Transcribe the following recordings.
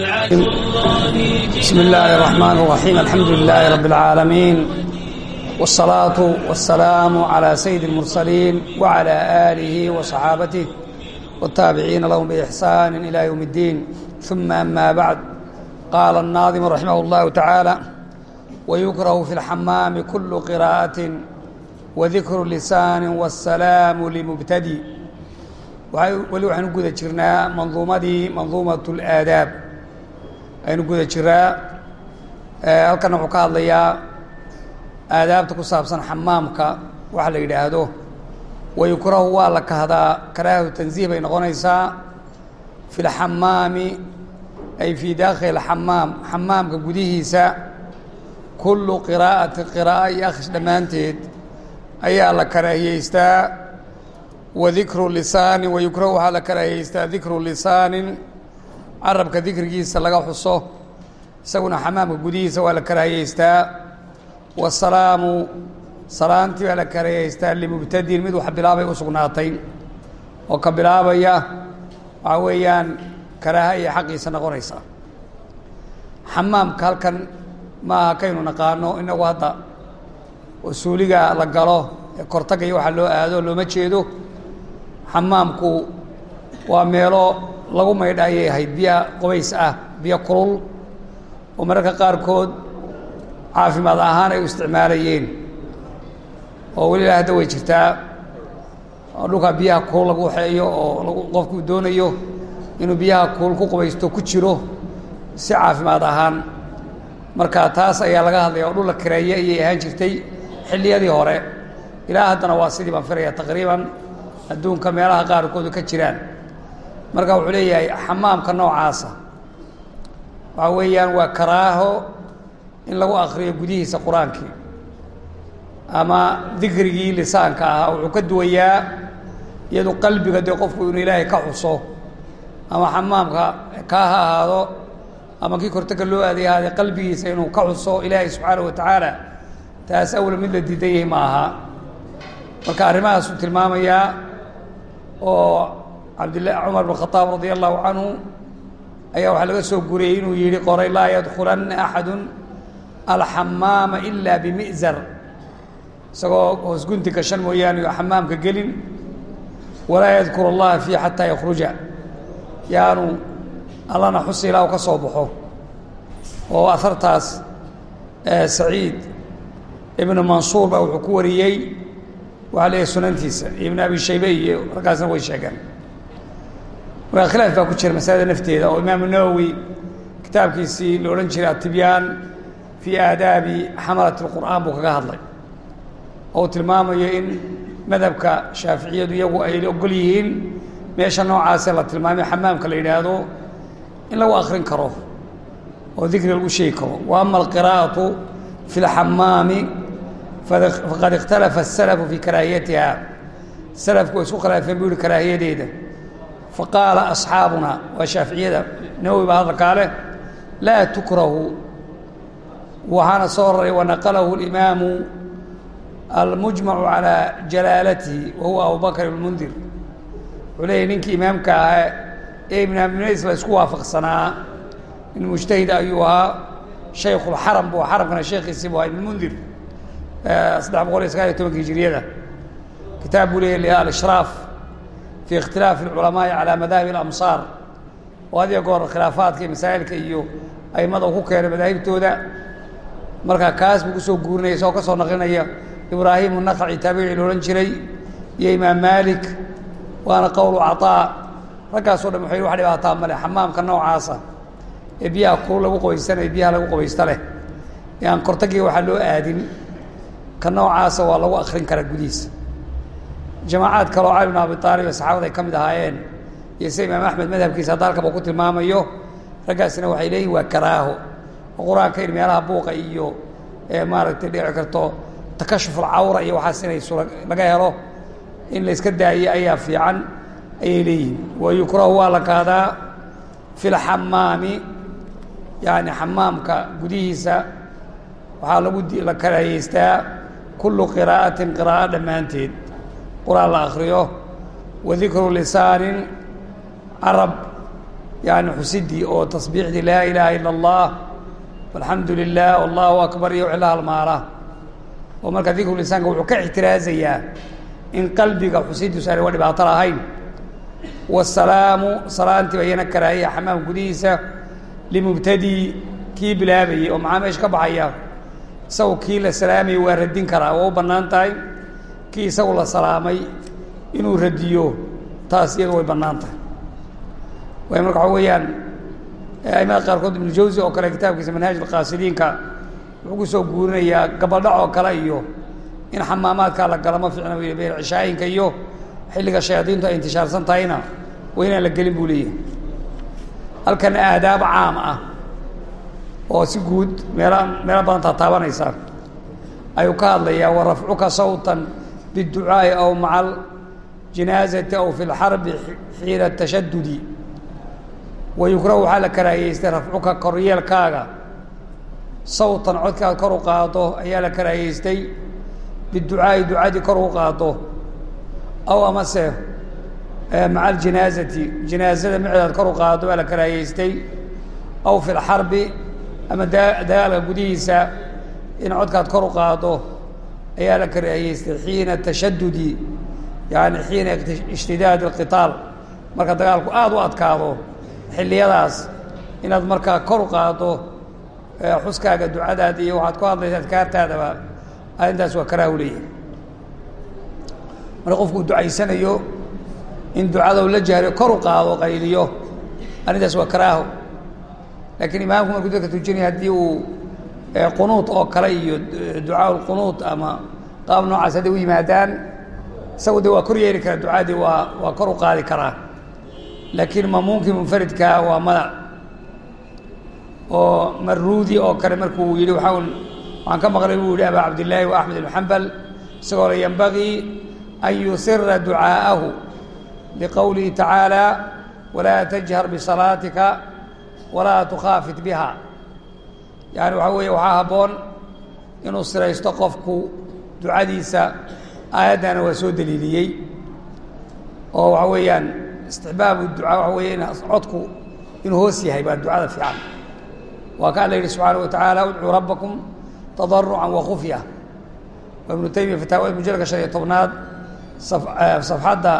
بسم الله الرحمن الرحيم الحمد لله رب العالمين والصلاة والسلام على سيد المرسلين وعلى آله وصحابته والتابعين لهم بإحسان إلى يوم الدين ثم أما بعد قال الناظم رحمه الله تعالى ويكره في الحمام كل قراءة وذكر لسان والسلام لمبتدي weli waxaynu guda jirnaa manduumadii manduumat اlaadaab aynu guda jiraa. Halkan wuxuu ka hadlayaa aadaabta ku saabsan xamaamka waxa la yidhaahdo. Wayukrahu waa la kahdaa karaahatu tanziih bay noqonaysaa. Fi lxamaami ay fii daakhili xamaam xamaamka gudihiisa. Kullu qiraa'ati qiraa'a iyo akhris dhammaanteed ayaa la karaahiyeystaa. Wadikru lisaani wayukrahu waxaa la karaahiyeystaa dikru lisaanin carabka dikrigiisa laga xuso isaguna xamaamka gudihiisa waa la karaahiyeystaa wasalaamu salaantii baa la karaahiyeystaa limubtadin mid wax bilaabay u sugnaatay. Oo ka bilaabaya waxaa weeyaan karaaha iyo xaqiisa noqonaysa. Xamaamka halkan maaha kaynu naqaano inagu hadda usuuliga la galo ee kortaga iyo waxa loo aado looma jeedo. Xamaamku waa meelo lagu maydha ayay ahayd biyo qobays ah biyo kulul oo mararka qaarkood caafimaad ahaan ay u isticmaalayeen. Oo weliba hadda way jirtaa. Oo dhulkaa biyaha kulul lagu waxeeyo oo lagu qofkuu doonayo inuu biyaha kulul ku qubaysto ku jiro si caafimaad ahaan. Marka taas ayaa laga hadlaya oo dhul la kareeye ayay ahaan jirtay xilliyadii hore. Ilaa haddana waa sidii baan filaya taqriiban. Adduunka meelaha qaarkoodu ka jiraan marka wuxuu leeyahay xamaamka noocaasa. Waxaa weeyaan waa karaaho in lagu akriyo gudihiisa qur'aankii ama dikrigii lisaanka ahaa wuxuu ka duwayaa iyadu qalbiga dee qofku inuu ilaahay ka xuso. Ama xamaamka kaa ha ahaado ama kii kortaga loo aaday ahaadee qalbigiisa inuu ka xuso ilaahay subxaanahu wa tacaala taas awla mid la diidan yahay ma aha marka arrimahaasuu tilmaamayaa oo cabdilla cumar bn khadaab radia allahu canhu ayaa waxaa laga soo guriyey inuu yihi qoray laa yadkulanna axadu alxamaama ila bimi'zar isagoo hoos gunti gashan mooyaane xamaamka gelin walaa yadkur allaha fiih xataa yakruja yaanu allana xusi ilaa u ka soo baxo oo ahartaas saciid ibnu mansuur baa wuxuu ku wariyey waxaa leeyahay sunantiisa ibn abi shaybe iyo raggaasna way sheegeen khilaaf baa ku jira masalada nafteeda oo imaamu nawowi kitaabkiisii la odhan jiray atibyaan fii aadaabi xamalat اlqur'aan buu kaga hadlay oo uu tilmaamayo in madhabka shaaficiyadu iyagu ay ogol yihiin meesha noocaasee la tilmaamay xamaamka la yidhaahdo in lagu akrin karo oo dikri lagu sheegi karo wa ama alqiraa'atu fi اlxamaami faqad ikhtalafa الsalafu fii karaahiyatiha salafku way isku khilaafeen buu yihi karaahiyadeeda faqaala asxaabuna waa shaaficiyada nawowi baa hadalkaa leh laa tukrahu. Waxaana soo raray wanaqalahu اlimaamu almujmacu calىa jalaalatihi wa abubakr ibn wuxuu leeyahy ninkii imaamka ahaa ee ibn abinays la isku waafaqsanaa in mujtahid ayuu ahaa shaykhulxaram buu xaramkana sheekhiisii bu ahaa ibn mundir saddex boqol iyo sagaal iyo tobanka hijiriyada kitaab buu leeyahy alishraaf fi ikhtilaafi culamaai calaa madaahibi alamsaar oo had iyo goor khilaafaadka iyo masaa'ilka iyo aimada u ku keenay madaahibtooda marka kaas buu ku soo guurinaya isagoo ka soo naqlinaya ibraahimu naqaci taabici loodhan jiray iyo imaam maalik waana qowlu caطaa raggaasoo dhan waxay wax dhibaataa male xamaamka noocaasa ee biyaha kulu lagu qabaysanaya biyaha lagu qabaysta leh. Ee aan kortagiga waxaa loo aadin jamaacaad kaleo cali bn abi aalib ee ay ka mid ahaayeen iyo sida imaam axmed madhabkiisa hadda halkaba ku tilmaamayo raggaasina waxay leeyihiin waa karaaho. Oo qur'aanka in meelaha buuqa iyo maaragtay dhici karto takashuf alcawra iyo waxaas inay laga helo in la yska daayo ayaa fiican ayay leeyihiin wa waa la kaadaa fi lxamaami yani xamaamka gudihiisa. Waxaa lagu la karaayeystaa kullu qiraa'atin qiraa'o dhammaanteed qur'aan la akriyo wa dikru lisaanin carab yani xusidii oo tasbiixdii laa ilaaha ila allah alxamdu lilah allahu akbar iyo wixii la halmaala oo marka dikru lisaanka wuxuu ka ixtiraazayaa in qalbiga xusidiisu aanay wa dhibaato lahayn. Wasalaamu salaantii ba iyana karaahaya xamaam gudihiisa limubtadii kii bilaabayay oo maxaa meesha ka baxaya. Isagu kii la salaamayay waa radin karaa waa u bannaan tahay kii isagu la salaamay inuu radiyo taas iyadu way bannaan tahay way marka waxa weeyaan aimada qaarkood ibnu jawsi oo kale kitaabkiisa manhaaj alqaasidiinka wuxuu ku soo guurinayaa gabaldhac oo kale iyo in xamaamaadkaa la gala ma fiicna bu been cishaayinka iyo xilliga shayaadiintu ay intishaarsan tahayna waa inaan la gelin buu leeyahay. Halkan aadaab caam ah oo si guud meela meelo badan taataabanaysa ayuu ka hadlayaa wa sawtan biاdducaa'i aw maca aljinaazati aw fi اlxarbi xiina tashadudi wayukrahu waxaa la karaahiyeystay rafcuka koryeelkaaga sawtan codkaad kor u qaado ayaa la karaahiyeystay biducaa'i ducadii kor u qaado aw amase maca aljinaazati jinaazada maceedaad kor u qaado baa la karaahiyeystay aw fi lxarbi ama dagaalka gudihiisa in codkaad kor u qaado ayaa la karaahiyeystay xiina tashadudi yani xiina ishtidaad اlqitaal marka dagaalku aada u adkaado xilliyadaas inaad markaa kor u qaado xuskaaga ducadaada iyo waxaad ku hadlaysa adkaartaadaba arrintaas waa karaahu leeyahay. Marka qofkuu ducaysanayo in ducada u la jahriyo kor u qaado qayliyo arrintaas waa karaaho. Laakiin imaamku markuu dadka tujinaya haddii uu qunuud oo kale iyo ducaa lqunuud ama qaab noocaas hadday u yimaadaan isagu de waa kor yeeli karaa ducadii waa waa kor u qaadi karaa. Laakiin mamuunkii munfaridkaa waa madac oo maruudi oo kale markuu yidhi waaa waxaan ka maqlay buu yihi abaa cabdillaahi wa axmed ibn isagoo le yanbagii an yusira ducaa'ahu liqowlihi tacaala walaa tajhar bisalaatika walaa tukhaafit biha yani waxaa weeye waxaa habboon inuu siraysto qofku ducadiisa aayaddana waa soo daliiliyey oo waxa weeyaan istixbaabu ducaa waxa weeye in codku inuu hoos yahay baa ducada fiican. Waa ka alla yidhi subxaanaه wa tacaala udcuu rabbakum tadarucan wakufya waa ibnu taymiya fataawada mujalka shan iyo tobnaad safxadda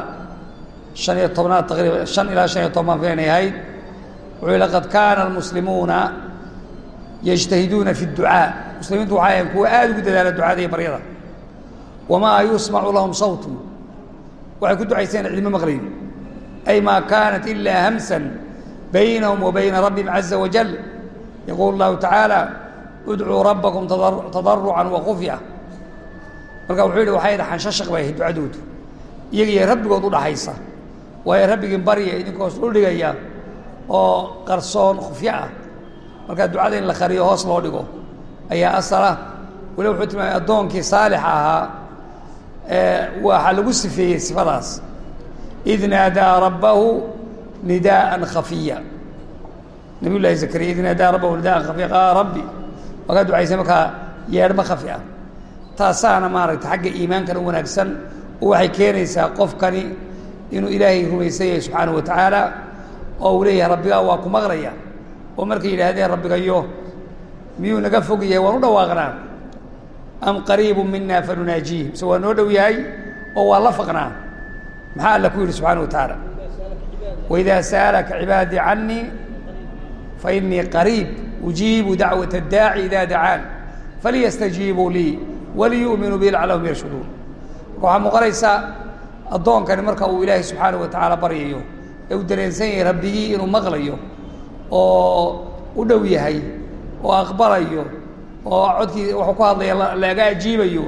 shan iyo tobnaad taqriiban shan ilaa shan iyo toban filanay ahayd. Wuxuu yihi laqad kaana almuslimuuna yajtahiduuna fi اdducaa muslimiintu waxay ahayn kuwa aada ugu dadaala ducada iyo baryada. Wamaa yusmacu lahum sawtun. Waxay ku ducayseen cidma maqlayn. Ay maa kaanat ilaa hamsan baynahum wa rabbihim caza wajal yaquul اllahu tacaala udcuu rabbakum tadarucan wakufya marka wuxuu yihi waxay xanshashaq bay ducadoodu. Iyaga iyo rabbigood udhaxaysa waayo rabbigii barya idinkoos dhuldhigaya oo qarsoon khufyo ah markaa ducada in la qariyo hoos loo dhigo. Ayaa asala. Weli wuxuu tilmaamay addoonkii saalixa ahaa waxaa lagu sifeeyey sifadaas. Id naadaa rabbahu nidaءa khafiya. Nabiy zakariya id naadaa rabbahu nidaan khafiya. Qaala rabbi waa kaa ducaysay markaa yeedhma khafi ah. Taasaana maaragta xagga iimaankana wanaagsan waxay keenaysaa qofkani inuu ilaahay rumaysan yahay subxaanaه wa tacaala oo uu leeyahay rabbigaa waa ku maqlaya oo markay yidhaahdeen rabbigayo miyuu naga fog yahay? Waan u dhawaaqnaa. Am qariibu mina fanunaajiih mise waa noo dhow yahay oo waa la faqnaa. Maxaa alla ku yidhi subxana wa tacaala? Waidaa saalaka cibaadii canii fainii qariib ujiibu dacwat adaaci ida dacaan falyastajiibuu lii waliyuuminuu bi laclahum yarshuduun waxaa muuqanaysaa addoonkani marka uu ilaahay subxaana wa tacaala baryayo ee u dareensan yahay rabbigii inuu maqlayo oo u dhow yahay oo aqbalayo oo codkii waxuu ku hadlaya laga ajiibayo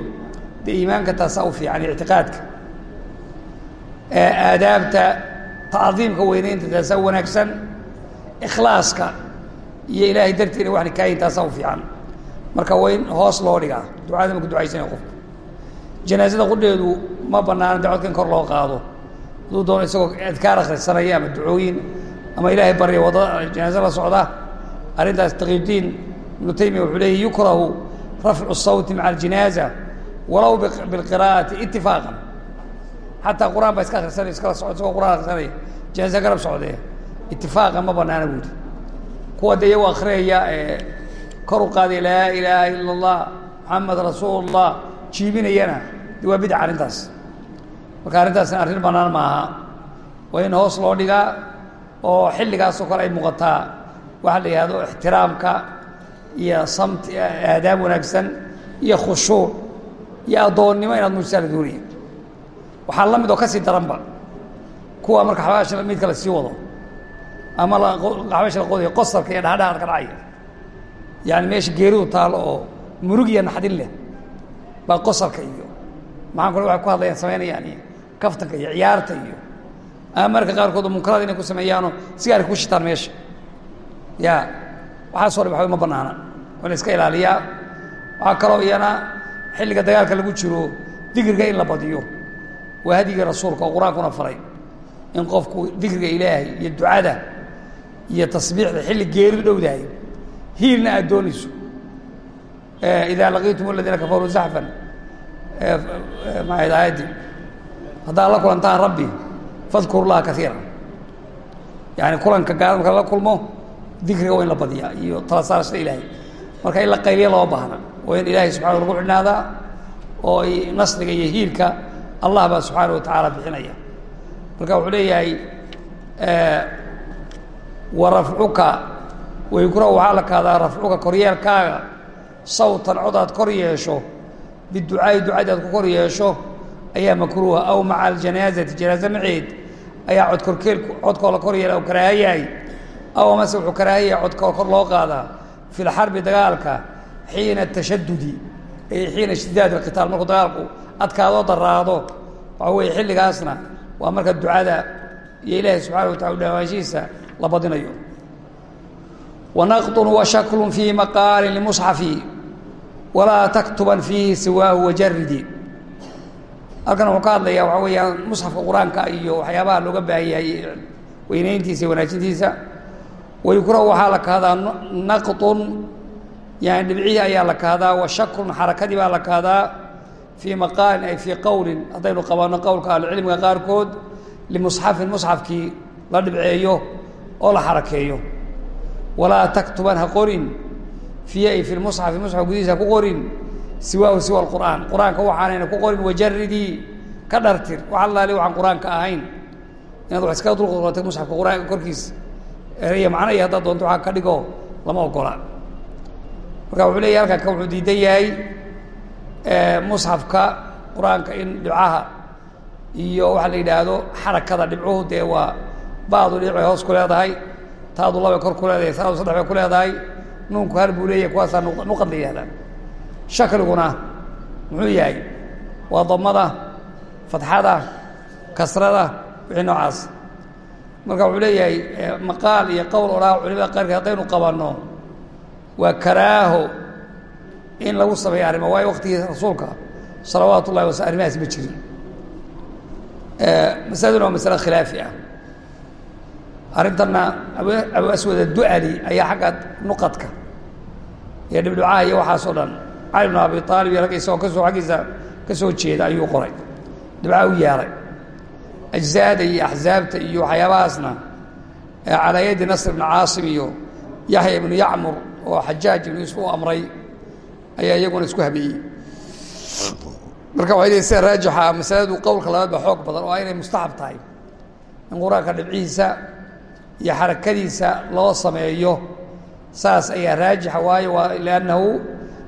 dee iimaanka taasaa u fiican ictiqaadka. Aadaabta tacdiimka weynaynta taasaa wanaagsan ikhlaaska iyo ilaahay dartiina waxna kaayin taasaa u fiican. Marka waa in hoos loo dhigaa ducada maku ducaysanaya qofka janaazada qudheedu ma banaana de codka in kor loo qaado. Hadduu doono isagoo adkaar akhrisanaya ama ducooyin ama ilaahay barya waddada janaaze la socda. Arrintaas taqiyudiin ibnu taymiya wuxuu leeyay yukrahu rafcu sawti maca aljinaaza walow bilqiraa'ati itifaaqan xataa qur'aan baa iska akhrisanaya iskala socod isagoo quraan akhrisanaya janaaze garab socdee itifaaqa ma banaana buuri kuwa de iyagu akriyaya ee kor u qaaday laa ilaaha ila اllah maxamed rasuul jiibinayana. De waa bidca arrintaas. Marka arrintaasna arrin banaan maaha. Waa in hoos loo dhigaa oo xilligaasoo kale ay muuqataa. Waxaa la yihahdo ixtiraamka iyo samt aadaab wanaagsan iyo khushuuc iyo addoonnimo inaad muujistaa la doonaya. Waxaa la mid oo ka daranba kuwa marka xabaasha midka la sii wado ama xabaasha la qodayo qosarka iyo dhahadhaha ka dhacaya yaani meesha geeridu taalo oo murug iyo naxdin leh baa qosarka iyo maxaan kule waxay ku hadlayaan samaynayaan iyo kaftanka iyo ciyaarta iyo marka qaarkood munkarada inay ku sameeyaanoo sigaari ku shitaan meesha. Ya waxaasoo dhan waxba ma banaana waa la iska ilaaliyaa. Waxaa kaloo iyana xilliga dagaalka lagu jiro dikriga in la badiyo. Waa hadyigii rasuulka oo qur'aankuna faray. In qofku dikriga ilaahay iyo ducada iyo tasbiixda xilli geeridu dhowdahay hiilna aad doonayso. Idaa laqiitum aladiina kafaruu zaxfan maahayd aayaddi. Haddaad la kulantaan rabbi fadkuru llaha kaiira yani kulanka gaala marka la kulmo dikriga waa la badiyaa iyo tala ilaahay. Marka in la qayliya loo baahna. Waa ilaahay subxana lagu xidhnaadaa oo nasriga iyo hiilka allah baa subxaana wa tacaala bixinaya. Marka wuxuu leeyahay wa rafcuka waykura waxaa la kahdaa rafcuka koryeelkaaga sawtan cod kor yeesho biducaa'i ducadi ku kor yeesho ayaa makruuha aw maca aljanaazati janaaze maceed ayaa cod korkeel codkoo la kor yeela u karaahayahay aw amase wuxuu karaahayaya codkoo kor loo qaadaa fi lxarbi dagaalka xiina tashadudi ay xiina ishtidaad alqitaal markuu dagaalku adkaadoo daraado. Waxaa weeye xilligaasna waa marka ducada iyo ilaahay subxana wa tacala udhawaanshihiisa la badinayo. Wanaqdun wa shaklun fii maqaalin limusxafi walaa taktuban fiihi siwaahu wajaridi halkan wuxuu ka hadlayaa waxaa weeyaan musxafka qur'aanka iyo waxyaabaha looga baahan yahay weynayntiisa iyo wanaajintiisa wayukrahu waxaa la kahdaa naqdun yani dhibcihii ayaa la kahdaa wa shakrun xarakadii baa la kahdaa fii maqaalin ay fii qowlin haddaynu qabanno qowlka ahlucilmiga qaarkood limusxafin musxafkii la dhibceeyo oo la xarakeeyo. Walaa taktuban ha qorin fiihi ay fi lmusxafi musxaf gudihiisa ku qorin siwaahu siwa alqur'aan. Qur'aanka waxaanayna ku qorin wajaridii ka dhartir. Wax allaali waxaan qur'aanka ahayn. Inaad wax iskaga dulqortay musxafka qur'aanka korkiisa macno iyo haddaad doonto waxaa ka dhigo lama ogola. Marka wuxuu leeyahy halkan ka wuxuu diidan yahay musxafka qur'aanka in dhibcaha iyo waxaa la yidhaahdo xarakada dhibcuhu dee waa baadu dhinac hoos ku leedahay taadu labay kor ku leedahay taadu saddex bay ku leedahay nuunku har buu leeyahay kuwaasaa nuqad la yihahdaa shakliguna muxuu yahay waa damada fatxada kasrada wixii noocaas. Marka wuxuu leeyahay maqaal iyo qowl odhaa culimada qaarkeed haddaynu qabanno waa karaaho in lagu sameeyo arrimo. Waayo waktigii rasuulka salawaat ullahi wasal arrimahaas ma jirin. Masaladuna waa masale khilaafi ah. Arrintanna abu aswad addu'ali ayaa xagga nuqadka iyo dhibdhicaha iyo waxaasoo dhan cali bn abi aalib iyo ragga isagoo ka soo aggiisa ka soo jeeda ayuu qoray. Dhibcaha u yeeray ajzaada iyo axzaabta iyo waxyaabahaasna calaa yadi nasr ibni caasim iyo yaxya ibnu yacmur oo xajaaj ibnu yuusuf u amray ayaa iyaguna isku habeeyey. Marka waxay leey sida raajixa masaladu qowlka labaad baa xoog badan oo inay mustaxab tahay. In qur'aanka iyo xarakadiisa loo sameeyo saas ayaa raajixa waayo waa liannahu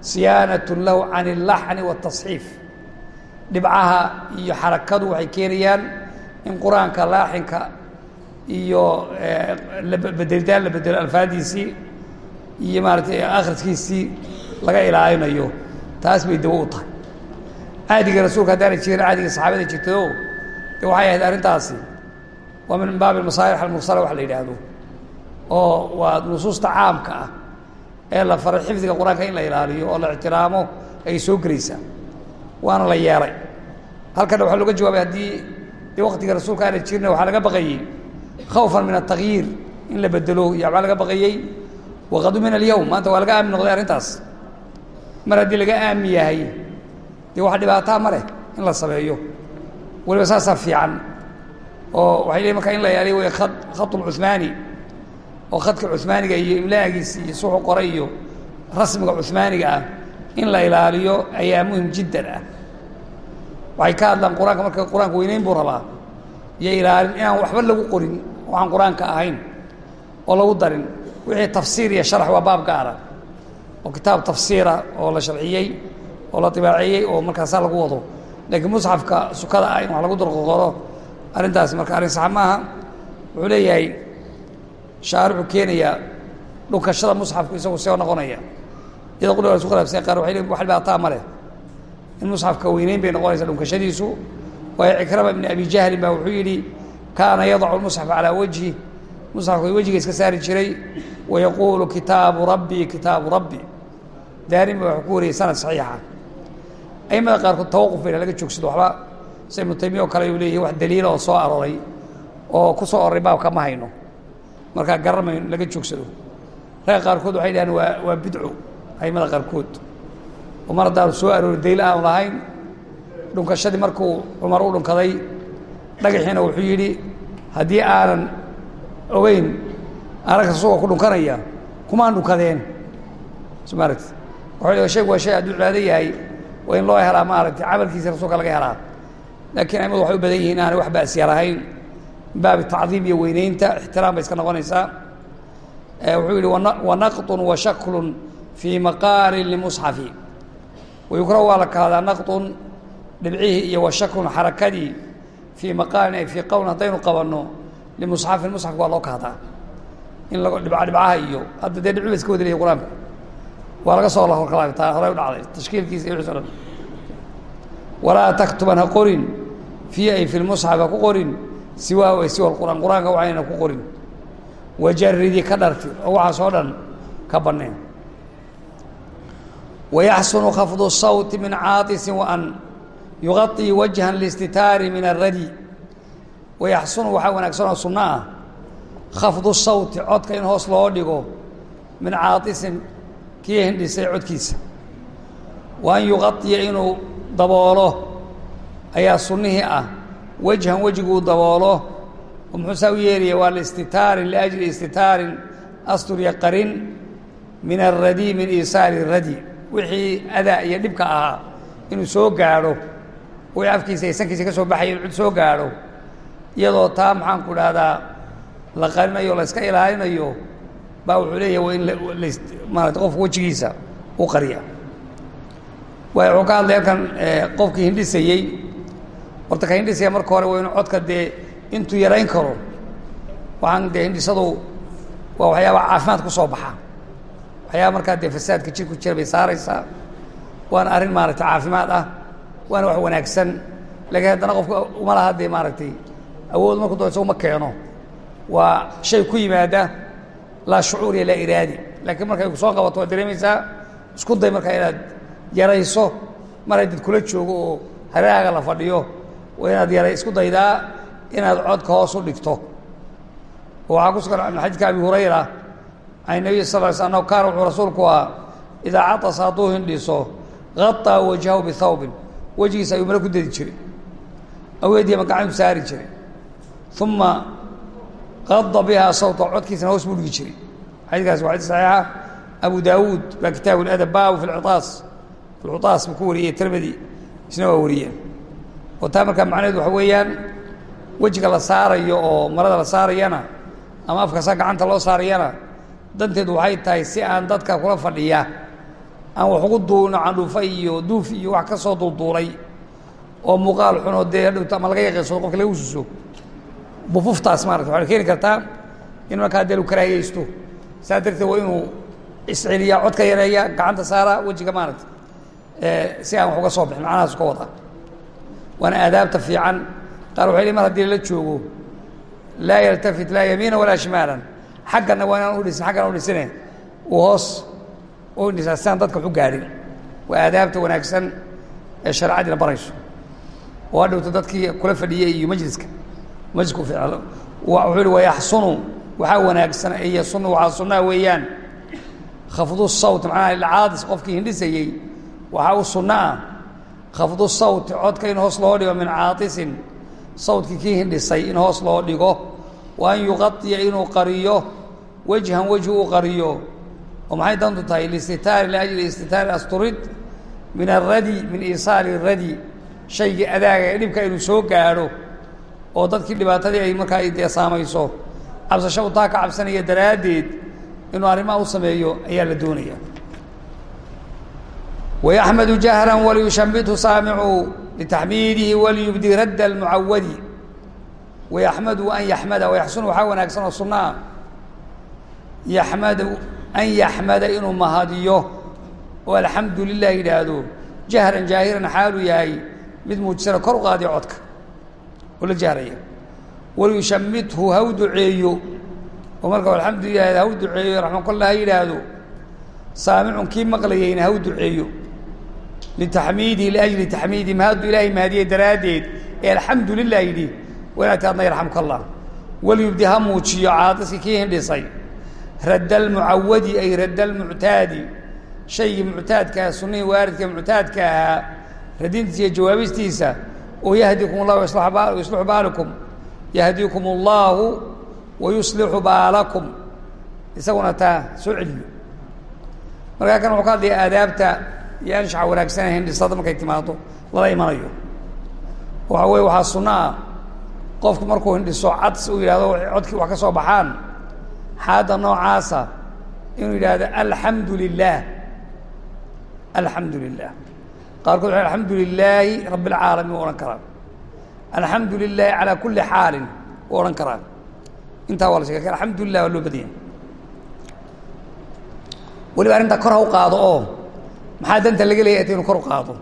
siyaanat lahu can اllaxni waالtasxiif dhibcaha iyo xarakadu waxay keenayaan in qur-aanka laaxinka iyo bedelitaan la bedelo alfaadiisii iyo maaratay akhriskiisii laga ilaalinayo taas bay dawo u tahay caadiga rasuulka haddaana jirin caadiga saxaabada jirtao de waxay ahayd arrintaasi waa min baabi masaalix almursala wax la yidhaahdo oo waa nusuusta caamka ah ee la faray xifdiga qur'aanka in la ilaaliyo oo la ictiraamo ay soo gelaysaa. Waana la yeelay halkana waxaa looga jawaabay haddii dee waktiga rasuulka aana jirna waxaa laga baqayey khawfan min atagyiir in la bedelo iyo waxbaa laga baqayey waqadu min alyowm maanta waa laga aamin noqday arrintaas. Mar haddii laga aamin yahay dee wax dhibaataa ma leh in la sameeyo. Waliba saasaa fiican. Oo waxay leeyiin markaa in la ilaaliyo way khad khatulcuhmaani oo khadka cuhmaaniga iyo imlaagiisi iyo suxu qoray iyo rasmiga cuhmaaniga ah in la ilaaliyo ayaa muhiim jiddan ah. Waxay ka hadlaan qur'aanka marka qur'aanka weyneyn buu rabaa. Iyo ilaalin inaan waxba lagu qorin waxaan qur'aanka ahayn oo lagu darin. Wixii tafsiir iyo sharax waa baab gaara oo kitaab tafsiira oo la sharciyey oo la dibaaceeyey oo markaasaa lagu wado. Laakiin musxafka sukada ah in wax lagu darqoqoro arrintaasi marka arrin sax maaha wuxuu leeyahay shaarixu keenayaa dhunkashada musxafku isagu see noqonaya. Iyadoo qudhiga isku khilaafsan qaar waxay leeyihiin wax dhibaataa ma leh. In musxafka weyneyn bay noqonaysaa dhunkashadiisu waayo cikrama ibni abi jahlin baa wuxuu yidhi kaana yadacu lmusxaf calaa wajhi. Musxafka wejiga iska saari jiray wayaquulu kitaabu rabbii kitaabu rabbi. Daarin ba waxuu ku wariyey sanad saxiixa. Aimada qaarkood tawaquf bayna laga joogsado waxba. Se ibnu taymiya oo kale uu leeyahy wax daliila oo soo arooray oo ku soo aroray baabka hayno markaa gararmay laga joogsado. Ragga qaarkood waxay dhahaan waa waa bidco aimada qaarkood. Oo mar haddaanu soo aroori dayl aanu lahayn dhunkashadii markuu cumar u dhunkaday dhagaxiina wuxuu yidhi haddii aanan ogeyn aragka suga ku dhunkanaya kumaan dhunkadeen. Soo maaragti waxay shaygu waa shay hadduu cibaado yahay waa in loo helaa maaragtay camalkiisa rasuulka laga helaa. Laakiin aimadu waxay u badan yihiin aanay wax ba'siyar ahayn baabi tacdiim iyo weyneynta ixtiraam bay iska noqonaysaa. Wuxuu yidhi wanaqطun washaklun fii maqaalin limusxafi wayukrahu waa la kahdaa naqطun dhibcihii iyo washaklun xarakadii fii maqaalin ay fii qowlin haddaynu qabanno limusxafin musxafka waa loo kahdaa in la dhibca dhibcaha iyo hadda dee dhibci ba iska wadi laya qur'aanku. Waa laga soo lahorkalaabtaa horay u dhacday tashkiilkiisa iyo wixii o dhan. Walaa taktuban ha qorin. Fii ay fi lmusxaf ha ku qorin siwaahu ay siwa qur'aan. Qur'aanka waxayna ku qorin. Wajaridi ka dharti oo waxaas oo dhan ka banneen wayaxsunu khafdu sawti min caatisin wa an wajhan listitaari min aradi wayaxsunu waxaa wanaagsan oo sunno ah khafdu sawti codka in hoos loo dhigo min caatisin kii hindhisay codkiisa. Wa an yuqaiya inuu daboolo ayaa sunnihii ah wejhan wejiguu daboolo oo muxuu saa u yeelaya waa liistitaarin liajli istitaarin asturya qarin min alradi min iisaali radi. Wixii adaa iyo dhibka ahaa inuu soo gaadho wixii afkiisa iyo ka soo baxaya inu cid soo gaadho iyadoo taa maxaan ku dhahdaa la qarinayo la iska ilaalinayo baa wuxuu leeyahay waa in maarata qofka wejigiisa u qariya waay wuxuu ka hadlay halkan qofkii hindhisayey horta ka hindhisaya marka hore waa codka dee intuu yarayn karo waxaan dee hindhisadu waa waxyaaba caafimaad ku soo baxa waxyaaba markaa dee fasaadka jir jira bay saaraysaa. Waana arrin maaragtay caafimaad ah waana wax wanaagsan. Laakiin haddana qofka uma laha dee maaragtay awood marku doo isagu ma keeno. Waa shay ku yimaada laa shucuur iyo laa iraadi. Laakiin markay ku qabato waad dareemaysaa isku day markaa inaad yarayso mar haddad kula joogo oo hareerahaga la fadhiyo waa inaad yaray isku daydaa inaad codka hoos u dhigto. Waxaa ku sugan min xadiidka abi hurayra can nabiy sal ly sl kaana wuxuu rasuulku ahaa idaa catasa hadduu hindhiso gaطaa wajhahu bihawbin wejigiisa ayuu mare ku dedi jiray. Aweediya magacanu saari jiray. Uma qada bihaa sawta codkiisana hoos buu dhigi jiray. Xadiikaas waa xadis saxiixa. Abu daawuud baa kitaabu ladab baabu fi lciaas fi lcutaas buu ku wariyey tirmidi isna waa wariyeen oo taa markaa macnaheedu waxa weeyaan wejiga la saarayo oo marada la saarayana ama afkasa gacanta loo saarayana danteedu waxay tahay si aan dadka kula fadhiya aan wax ugu duulno candhuufa iyo duuf iyo wax ka soo dulduulay oo muuqaal xunoo dee hadhowto ama laga yaqiinsado qofka laga ususo bufuftaas maarata waxay keeni kartaa in markaa dee lu karaahiyeysto. Saa darteed waa inuu isceliyaa codka yareeya gacanta saara wejiga maarata si aan wax uga soo bixin macnahaasu ka wadaa waana aadaabta fiican. Qaar waxay mar haddii lala joogo laa yaltafit laa yamiina walaa shimaalan. Xaggana waa inaan udhisin xaggana udhisine uu hoos u dhisaa si aan dadka waxu gaadhin waa aadaabta wanaagsan ee shareecadiina barayso. Oo hadhowta dadkii kula fadhiyey iyo majliska. Majlisku wuxuu ihi wayaxsunu. Waxaa wanaagsan iyo sunu waxaa sunnaa weeyaan. Khafdu sawt macnaha ilcaadis qofkii hindhisayey waxaa u sunno ah khafdu sawti codka in hoos loo dhigo min caatisin sawdkii kii hindhisay in hoos loo dhigo wa an yuqaiya inuu qariyo wejhan wejhi uu qariyo. oo maxay dantu tahay? Listitaari liajli istitaari asturid min aradi min isaali radi. Shaygii adaaga dhibka inuu soo gaadho oo dadkii dhibaatadii ay markaa dee saamayso cabsasho u taa ka cabsanaya daraaddeed inuu arrimaha u sameeyo ayaa la doonaya wayaxmadu jahran waliyushamithu saamicu litaxmiidihi waliyubdi radda almucawadi wayaxmadu an yaxmada wayaxsunu waxaa wanaagsan oo sunnaa yaxmadu an yaxmada inuu mahadiyo oo alxamdu lilah yidhaahdo jahran jaahiran xaaluu yahay mid muujisana kor u qaadiyo codka oo la jahraya waliyushamithu ha u duceeyo oo marka alxamdu lilah ha u duceeyo raxmakallah ha yidhaahdo saamicun kii maqlayeyna ha u duceeyo litaxmiidihi liajli taxmiidihi mahaddu ilaahay mahadiyey daraaddeed ee alxamdu lilah yidhi wanaagta adna yarxamka allah waliyubdi ha muujiyo caadiskii kii hindhisay radda almucawadi ay radda almuctaadi shaygii muctaadkaa sunnihii waaridka muctaadka ahaa radintiisa iyo jawaabistiisa oo yahdikum allah yuslixu baalakum yahdikum allaahu wa yuslixu baalakum isaguna taa soo celiyo markaa kan wuxuu ka hadlaya aadaabta iyo anshaxa wanaagsan ee hindhisada markay timaado lala imanayo waxa weye waxaa sunno ah. Qofku markuu hindhiso cads uu yidhahdo codkii wax ka soo baxaan. Xaadda noocaasa inuu yidhaahdo alxamdu lilah alxamdu lilah qaarkood waxay alxamdu lilaahi rabi اlcaalamiin odhan karaan. Alxamdu lilaahi calaa kuli xaalin u odhan karaan. Intaa waa la shega alxamdu lilah waa loo badanya weliba arrintaa kor ha u qaado oo maxaa danta laga leeyahay ta inu kor qaado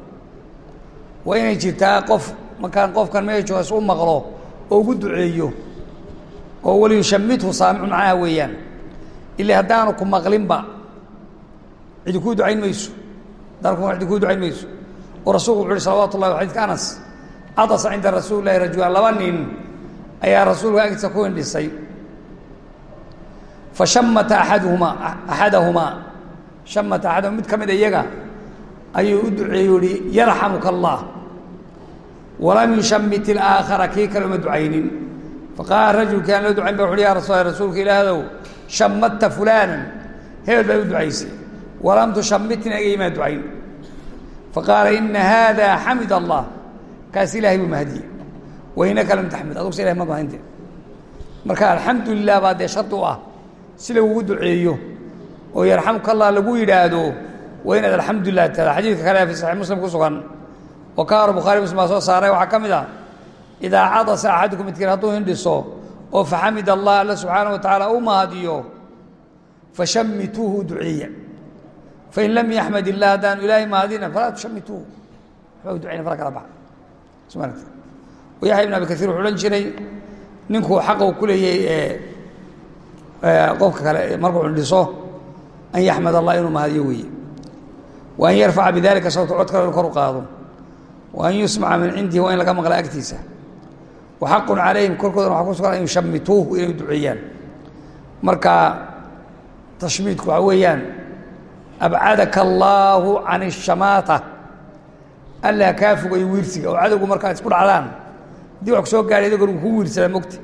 waa inay jirtaa qof markaan qofkan is u maqlo oo ugu duceeyo oo waliyushamithu saamicu macnaha weeyaan ila haddaanu ku maqlinba cidi kuu ducayn mayso. Haddaan ku cidi kuu ducayn mayso. Oo rasuulku wuxu uhi salawatu ullahi xadidka anas cadasa cinda rasuuli llahi rajulaan laba nin ayaa rasuulka agtiisa ku hindhisay fa shamata axaduhumaa axadahumaa shamata axadahuma mid ka mida iyaga ayuu u duceeyu ihi yarxamuka allah walam yushamit ilaakhara kii kale uma ducaynin. Faqaala rajulkii aan loo ducayn ba wuxuhi ya rasul rasuulka ilaahdow shamadta fulaanan hebel baad u ducaysay walam tushamitni agaymaa ducayn. Faqaala ina haada xamid allah kaas ilahay buu mahadiyey wainaka lam taxmid adugse ilahay ma mahadinte marka alxamdu lilah baa dee shardi ah si lagugu duceeyo oo yarxamka allah lagu yidhaahdo waa inaad alxamdu lilah tada xadiidka kale fi saxiix muslim ku sugan oo ka hor bukhaari muslim soo saaray waxaa ka mid ah idaa cadasa axadukum oo faxamid allah alla subxaanaه wa tacaala u mahadiyo fashamituuhu duceeya fain lam yaxmad illah haddaanu ilaahay mahadina falaa tushamituuhu waxba ducayna fara kala baxa sma yaxya ibn abi kaiir wuxuu odhan jiray ninkuu xaqa uu ku leeyahay qofka kale markuu hindhiso an yaxmad allah inuu mahadiyo weeye wa an yarfaca bidalika sawta cod kale inu kor u qaado wa an yusmaca min cindihi waa in laga maqla agtiisa wa xaqun calayhim korkoodana waxa ku sugan an yushamituuhu inay duceeyaan marka tashmiidku waxaa weeyaan abcadaka allaahu can ishamaata allaa kaa fogay wiirsiga oo cadowgu markaad isku dhacdaan haddii wax ku soo gaadhay adigoo ku wiirsadaa mogta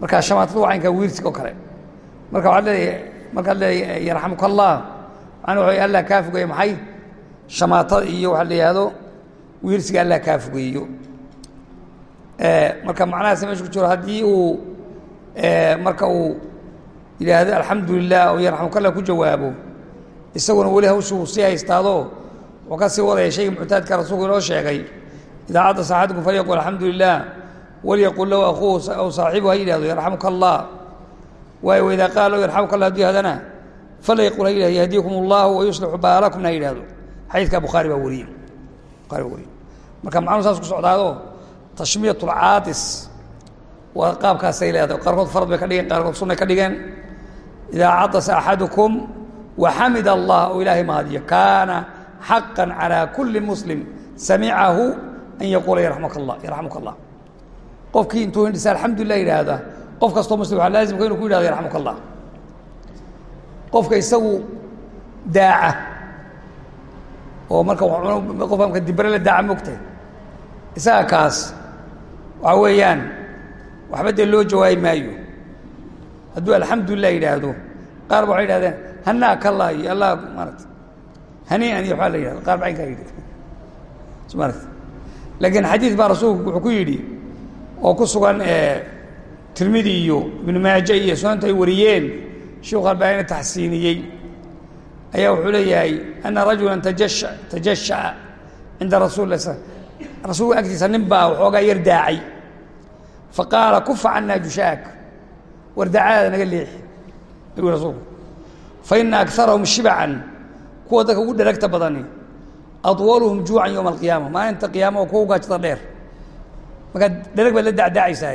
marka shamaatada waa caynkaa wiirsiga oo kale marka waxaad leedahay markaad leedahay yarxamuka allah macnaa waxa allaa kaa fogeeye maxay? Shamaatada iyo waxaa la yidhaahdo wiirsiga allaa kaa fogeeyo. Marka macnahaas meesha ku jiro haddii uu marka uu yidhaahdo alxamdu lilah oo yarxamuka allah ku jawaabo isaguna weli hawshuu sii haystaado wuxuu ka sii wadaya shayga muctaadka rasuulku inoo sheegay idaa cadasa axadukum falyaqul alxamdu lilah walyaqul lahu akuuhu aw saaxibuhu ha yidhahdo yarxamuka allah waayo waidaa qaala lahu yarxamuka allah hadduu yahdana falyaqul ha yidhahdo yahdiikum allahu wayuslixu baalakumna ha yidhahdo. Xadiidka bukhaari baa wariyey. Bukhaari baa wariyey. Marka macnuu saas ku socdaado tashmiyat lcaadis waa qaabkaasay leedahay. Qaarkood farad ka dhigeen qaarkood sunnay ka dhigeen. Idaa cadasa axadukum waxamid allah oo ilaahay mahadiyo kaana xaqa calى kuli muslim samicahu an yaquula yarxamuka allah yarxamuka allah. Qofkii intuu hindhisa qof kastoo muslim waxaa laazimka inu ku yidhahdo yarxamuka allah qofka isagu daaca oo marka qofka marka dibre la daaca mogtahay isaga kaas waxaa weeyaan waxba dee loo jawaabi maayo. Hadduu alxamdulilah yidhaahdo qaar ba waxay yidhahdeen hanaa kallah iyo allah maarata haniian iyo waxaa la yidhahda qaar ba caynkaa yidhi. Maarata laakiin xadiid baa rasuulku wuxuu ku yidhi oo ku sugan tirmidi iyo ibnu maaje iyo sunanta ay wariyeen sheikhu albaanina taxsiiniyey. Ayaa wuxuu leeyahay ana rajula tajasha tajasha'a cinda rasul la rasuulka agtiisa nin baa waxoogaa yar daacay. Faqaala kufa canaa jushaak. War daacadaada naga leexi ayuu rasuulku. Fa ina akarahum shibacan kuwa dadka ugu dheragta badani adwaluhum juucan yowma alqiyaama. Maalinta qiyaama oo kuwa ugaajada dheer. Markaa dherag baad la dacdaacaysaa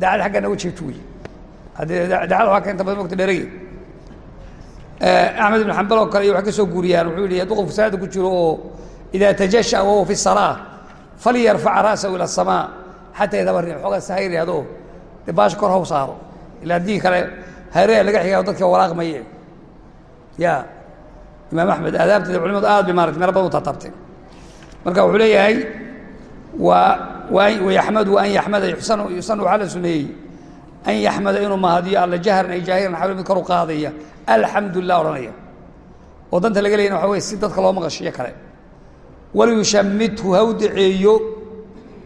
daacad aggaa naga jeeto wey daacada waa keenta badan mogta dherage axmed ibn xambal oo kale iyo waxay ka soo guuriyaan wuxuu yihi hadduu qofku salaada ku jiro oo idaa tajasha wahuwa fi salaa falyarfaca ra'sahu ila asamaa xataa idabari xoogaa sahayr yihahdo dee baasha kor haw saaro ila haddii kale hayreha laga xigaao dadka walaaqmaye ya imaam axmed aadaabteeda culimadu aad bay maarata meelo badan u tatabtay marka wuxuu leeyahay waa wayaxmadu an yaxmada yusan waxaa la suneeyey. An yaxmada inuu mahadiyo alla jahran ay jaahiran xawle mid kor u qaadaya. Alxamdu lilah odhanaya oo danta laga leeyana waxa wey si dadka loo maqashiyo kale. Waliyushamithu ha u daceeyo.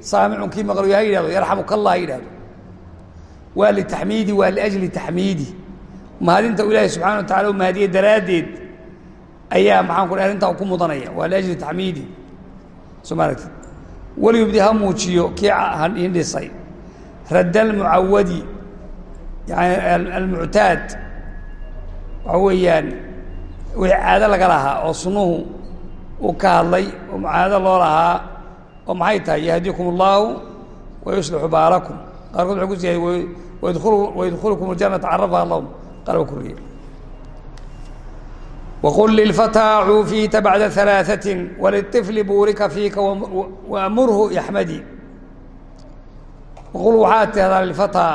Saamicun kii maqlayo ha yidhahdo yarxamuka allah ha yidhahdo waa litaxmiidi waa liajli taxmiidi mahadinta ilaahay subxana wa tacala u mahadiye daraaddeed ayaa maxaan ku arrintaa ku mudanaya. Waa liajli taxmiidi soo ma aragti waliyubdi ha muujiyo kii hindhisay radd almucawadi yani almuctaad waxa weeyaan wixii caado laga lahaa oo sunnuhu uu ka hadlay oo caado loo lahaa oo maxay tahay yahdiikum اllahu wayuslixu baalakum qaarkood waxay ku siyahay waydkhulukum اljanata carafaha lahum qalba kuriye wqul lilfatىa cuufiita bacda ثalaaثaة wliطifli buurika fiika waamurhu yaxmadi waqul waxaad tidhahdaa lilfatىa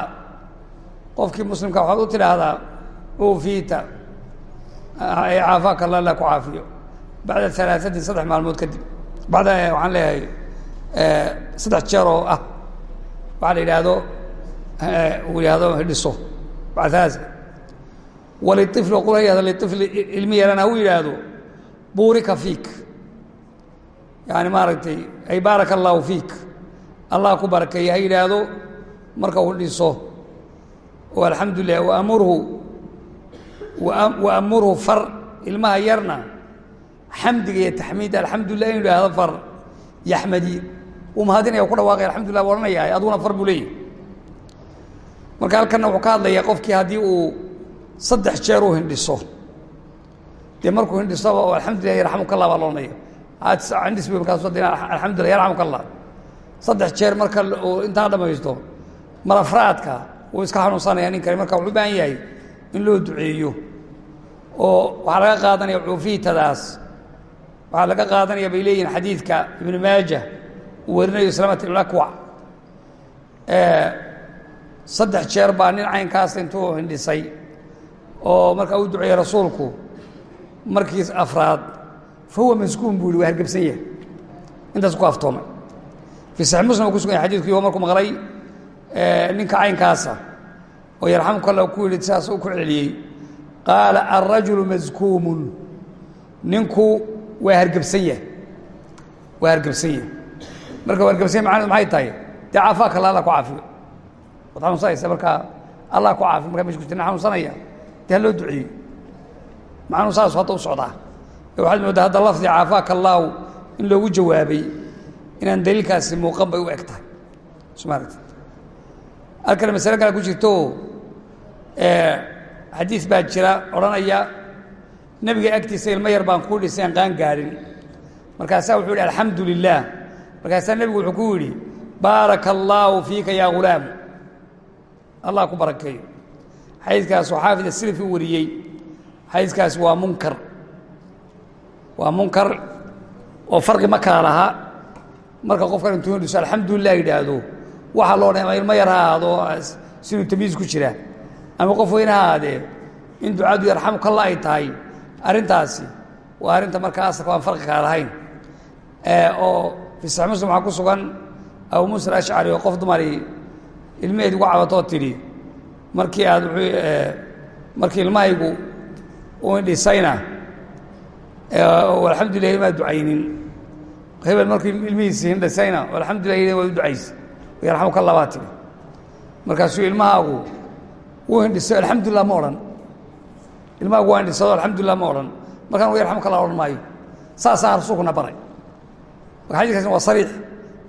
qofkii muslimka waxaad u tidhaahdaa cuufiita caafaaka alla la ku caafiyo bacda ثalaaثatin saddex maalmood kadib bacda waxaan leeyahay saddex jeer oo ah waxaa la yidhaahdo uu yihahdo hidhiso bacda wliطifl qul hayada liطifli ilmi yarana ha u yidhaahdo buurika fiik. Yani maaragtay ay baaraka allaahu fiik. Allah ku barakeeya ha yidhaahdo marka uu dhiso. Oo alxamdu lilah waamurhu waamurhu far ilmaha yarna. Xamdiga iyo taxmiida alxamdu lilah inu idhaahdo far yaxmadi uu mahadinaya ku dhawaaqay alxamdullah bu ohanaya aduguna far buu leeyahy marka halkanna wuxuu ka hadlayaa qofkii haddii uu saddex jeer uu hindhiso. Dee markuu hindhisaba oo alxamdulilah yarxamuka allah baa loodhanaya hindhis markaas alxamdulillah yarxamuka allah saddex jeer marka uu intaa dhamaysto marafraadka wuu iska xanuunsanaya ninkani marka wuxuu u yahay in loo duceeyo. Oo waxaa laga qaadanaya cuufiitadaas waxaa laga qaadanaya bay leeyihiin xadiidka ibnu maaja uu warinayo salamat ibn saddex jeer baa nin caynkaas intuu hindhisay oo markaa u duceeyey rasuulku markiis afraad fa huwa maskuun buu yihi waa hargebsan yahay. Intaas ku aftoomay. Fii saxi muslim ku sugan yahay xadidku markuu maqlay ninka caynkaasa oo yarxamuka alla ku yidhi sidaas u ku celiyey qaala alrajulu maskuumun. Ninku waa hargebsan yahay. Waa hargebsan yahay. Marka waa hargebsan yahy macnahedu maxay tahay? Dee caafaaka alla alla ku caafiyo. Waad xanuunsanaysa markaa allah ku caafiyo. Markaa mesh ku jirna xanuunsanaya de ha loo duceeyo macnuu saasu hadda u socdaa. Waxaad mooddaa hadda lafdi caafaaka allaahu in loogu jawaabay inaan daliilkaasi muuqan bay u eg tahay. Soo ma aragti halkana masale kale ku jirto xadiis baa jira odhanaya nebiga agtiisa ilmo yar baan kuu dhisay aan qaan gaadhin markaasaa wuxuu yidhi alxamdu lilah markaasaa nebigu wuxuu ku yidhi baaraka allaahu fiika yaa ghulaam allah ku barakeeyo xadiidkaas oo xaafid asilifi u wariyey. Xadiidkaasi waa munkar. Waa munkar oo farqi ma kala laha marka qofkan intuu hindhiso alxamdulilah yidhaahdo waxaa loo dha ilmo yar ha ahaado siduu tamiis ku jira. Ama qof weyne ha ahaadee in ducadu yarxamukalla ay tahay. Arrintaasi waa arrinta markaa asalka aan farqi kala lahayn. Oo fi sax muslim waxaa ku sugan abu muusa alashcari oo qof dumari ilmaheed ugu cabatoo tidhi markii aad markii ilmahaygu u dhisayna alxamdulilah imaa ducaynin. Hebel markii ilmihiisi hindhisayna alxamdulilah waad u ducaysa yarxamuka allah baa tidhi markaasuu ilmahaagu wuu hindhisay alxamdulilah ma odhan. Ilmahaagu waa hindhisado alxamdulilah ma odhan. Markaan u yarxamuka allah odhan maayo. Saasaan rasuulkuna baray. Marka waa sariix.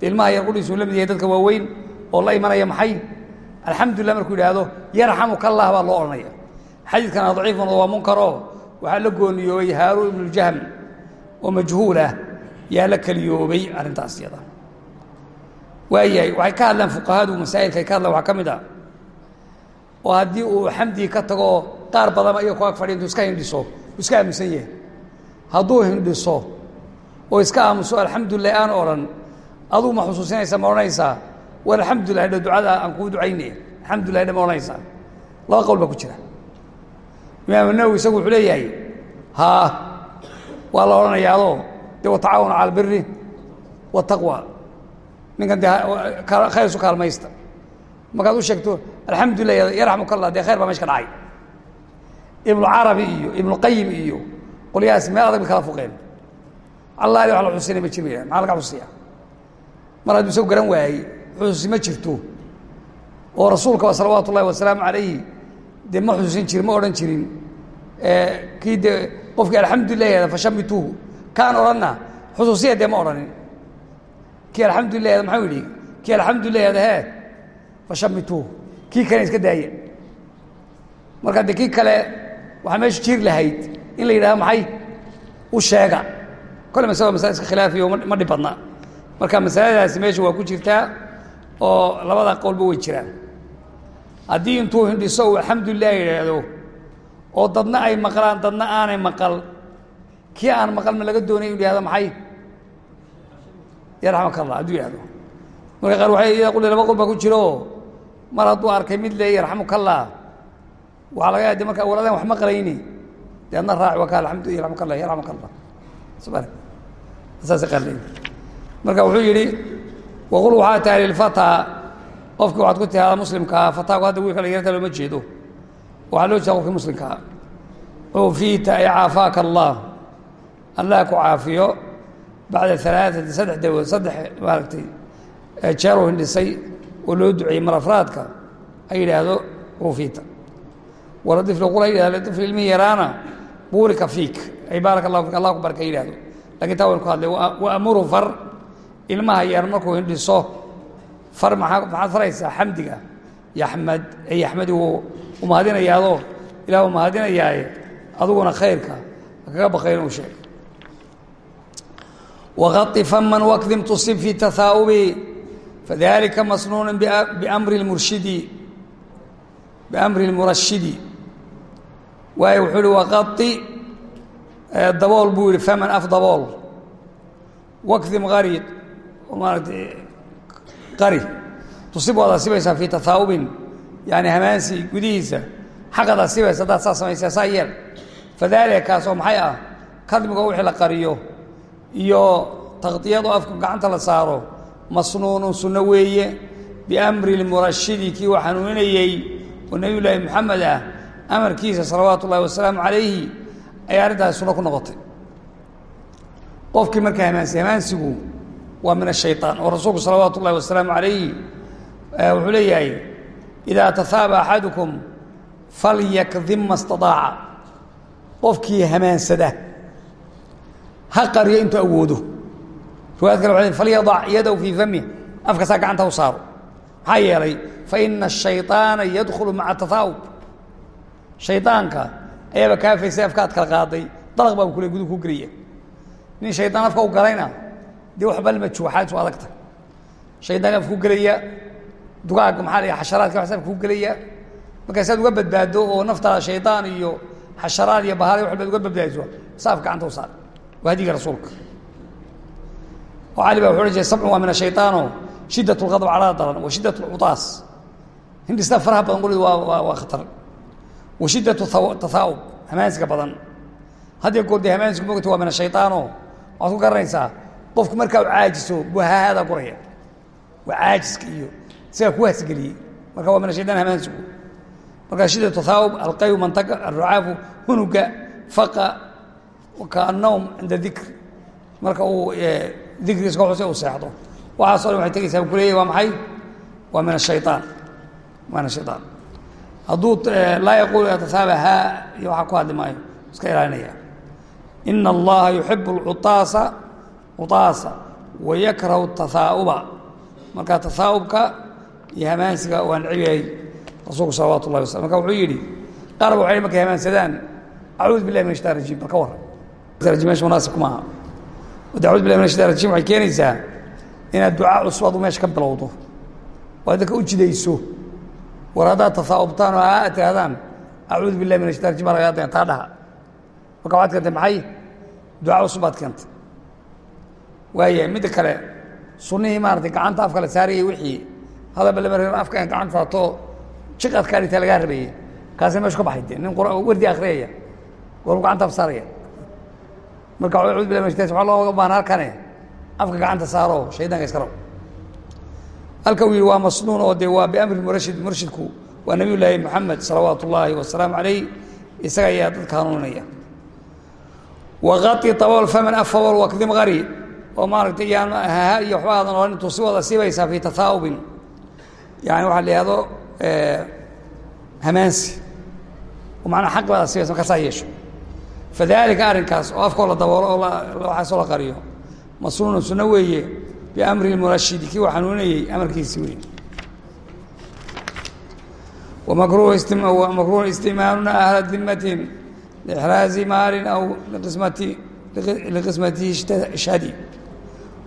Ilmaha yar qudhiisuu la yahay dadka waaweyn oo la imanaya maxay alxamdulilah markuu yidhaahdo yarxamuka allah baa loo odhanaya xadiidkana daciifun waa munkaroo waxaa la gooniyoobay haaruun ibnujahm oo majhuul ah yaa la keliyoobay arrintaas iyada. Waayahay waxay ka hadlaan fuqahadu masaa'ilka ay ka hadlaan waxaa ka mid ah oo haddii uu xamdii ka tago qaar badama iyo ku ag fadhi intuu iska hindhiso iska aaminsan yahay. Hadduu hindhiso oo iska aamuso alxamdulilah aan odhan aduu ma xusuusinaysa ma odhanaysaa war alxamdulilah dha ducada aan kuu ducayne. Alxamdulilah dha ma odhanaysaa laba qowl baa ku jira. Imaamu nawowi isagu wuxuu leeyahay haa waa la odhanayaa adoo dee watacaawanu cala albiri waataqwa ninkan dee khayr isu kaalmaysta. Markaad u sheegto alxamdulilah yarxamuka allah dee khayr baa mesh ka dhacay ibnucarabi iyo ibnuqayim iyo qolyahaas meel adag bay kala fuqeen. Allaali wax la xusinay ma jirmaya maxaa laga xusiya mar hadduu isagu garan waayey xusuusi ma jirto oo rasuulka salawaatu ullahi wasalaamu calayhi dee ma xusuusin jirin ma odhan jirin. Kii dee qofkii alxamdulilah yahda fashamituuhu kaan odhanna xusuusiya dee ma odhanin. Kii alxamdulilah yahda maxau yidhi? Kii alxamdulilah yahda hee fashamituuhu kii kale iska daaya marka dee kii kale waxaa meesha jiri lahayd in la yidhahdo maxay? U sheega. Kole masala masala iska khilaafiyo ma dhib badna marka masaladaasi meesha waa ku jirtaa oo labada qowlba way jiraan. Haddii intuu hindhiso uu alxamdulilah yidhaahdo oo dadna ay maqlaan dadna aanay maqal kii aan maqal ma laga doonay inu yihahdo maxay? Yarxamaka allah hadduu yihahdo marka qaar waxay quli laba qol baa ku jiro. Mar hadduu arkay mid le yarxamuka allah waxaa laga yaade marka awaladan wax maqlayni dee adna raaci waa ka alxamdu yarxamuka allah yarxamuka allah sma saasay qaar leeyihiin marka wuxuu yidhi waqul waxaa tahay lilfataa qofkii waxaad ku tihahda muslimkaa fataagu hadda wiilka dhalinyarta looma jeedo waxaa loo jeeda qofkii muslimkaa cuufiita ay caafaaka allah allah ku caafiyo bacda alaaati saddex dawood saddex maaragtay jeeruu hindhisay oo loo duceeyey marafraadka ay yidhaahdo cuufiita waladifli qul ay yidhahdo ladifli ilmihi yaraana buurika fiik ay baaraka allahu allah ku barka yidhahdo laakiin taa waynu ku hadlay wa amuru far ilmaha yar markuu hindhiso far maxaad faraysaa xamdiga? Yaxmad ee yaxmadi wuu umahadinayaadoo ilah u mahadinayaaye aduguna khayrka kaga baqay inuu sheeg. Waqai faman wakdim tusib fi tahaa'ubi fadalika masnuun bimri murshidi. Biamri اlmurashidi waayo wuxuu uhi waqai dabool buu yihi faman af dabool qari maarata qari. Tusib waad asibaysaa fii tahaa'ubin yani hamaansi gudihiisa xaqad asibaysa haddaad saa samaysaa saa yeel. Fadaalika kaas oo maxay ah kadmiga wixii la qariyo iyo takdiyadoo afka gacanta la saaro masnuunun sunno weeye biamri lmurashidi kii uu xanuuninayey oo nebiy moxamed ah amarkiisa salawaatu ullahi wasalaamu calayhi ayay arrintaasi sunno ku noqotay. Qofkii markaa hamaansi hamaansigu waa min ashayطaan oo rasuulku salawaatu ullahi wasalaamu calayhi wuxuu leeyahay idaa tahaaba axadukum falyakdim ma staطaaca qofkii hamaansada ha qariyo intuu awoodo riwaayad kale waa falyadac yadaw fii fami afkasaa gacanta u saaro maxaa yeelay faina الشhayطaana yadkulu maca tahaa'ub shayطaanka ayaaba kaafaysay afkaad kala qaaday dalaq baa kule gudu ku gelaya nin shaydaan afka u galayna dee waxba lama juwaxaad su adagta shaydaan afka ku gelaya dugaagga maxaa la xasharaadka waxas afka ku gelaya markaasaad uga badbaado oo naftaada shaydaan iyo xasharaad iyo bahaal wax baad uga badbaadiso saaf gacanta u saar waa hadiga rasuulka oo cali baa wuxu ohan jiray sabcun waa min ashayطaano shiddat اlqadb calaa daran wa shiddat اlcutaas hindhista faraha badan qulid waa waa waa khatar wa shiddat tahaa'ub hamaansiga badan haddiyo goor dee hamaansigu mogta waa min ashayطaano waxaad ku garanaysaa qofku markaa u caajiso buu hahaada guraya waa caajiska iyo isagaa ku hasgeliyey. Marka waa min ashaytaan hamaansigu marka shida tahaawub alqayu mantaqa alrucaafu hunuga faqa kaannahum cinda dikr marka uu dikrigiisa ka xuse uu seexdo. Waxaaso dhan waxay tegaysaa ku waa maxay? Waa min ashayaan waa min ashayaan hadduu laa yaquulu yatahaaba haa iyo waxaa ku hadli maayo iska ilaalinaya. Ina allaha yuxibu alcutaasa cutaasa wayakrahu tahaa'uba marka tahaa'ubka iyo hamaansiga waa necib yahay rasuulku salawaatu ullahi waslam marka wuxuu yidhi qaarba waxay markay hamaansadaan acuudu billahi min ashaitan rajim bal ka warran meesha munaasib kuma aha. Wade acuudu billahi min ashaitan rajim waxay keenaysaa inaad ducaa cusub meesha ka bilowdo. Oo dadka u jidayso. War haddaad tahaa'ubtaan oo aa tirahdaan acuudu billahi min ashaitan rajim taa dhaha. Marka waxaad keentay maxay? Ducaa cusub baad keentay waaya midda kale sunnihii maaratay gacanta afka la saarayay wixii hadalba lama reer afka in gacanta saarto jiq aad kaa dhigtaa lagaa rabeeyey kaasina meeshu ka baxay de nin wardi akhriyaya goormu gacanta af saaraya. Marka acuudu billahi min ashaitan waxaa looga baahna halkane afka gacanta saaro shaydaanka iska rab halka uu yidhi waa masnuun oo dee waa biamri murashid murshidku waa nabiy llaahi moxamed salawaatu ullaahi wasalaamu calayh isaga ayaa dadka hanuuninaya waqai abol faman afawol wakdim qari oo maaragtay yaan haha iyo waxba aadan intuu si wada sibaysaa fi tahaa'ubin yani waxaa la yihahdo hamaansi oo manaa xaq baada sibaysa markaasaa yeesho. Fadalika arrinkaas oo afkoo la daboolo oo waxaasoo la qariyo masnuunun sunno weeye? Biamri murashidi kii uu xanuuninayey amarkiisi wey makruuhu istimaaluna ahla dimatin lixraazi maalin aw liqismatihi shadi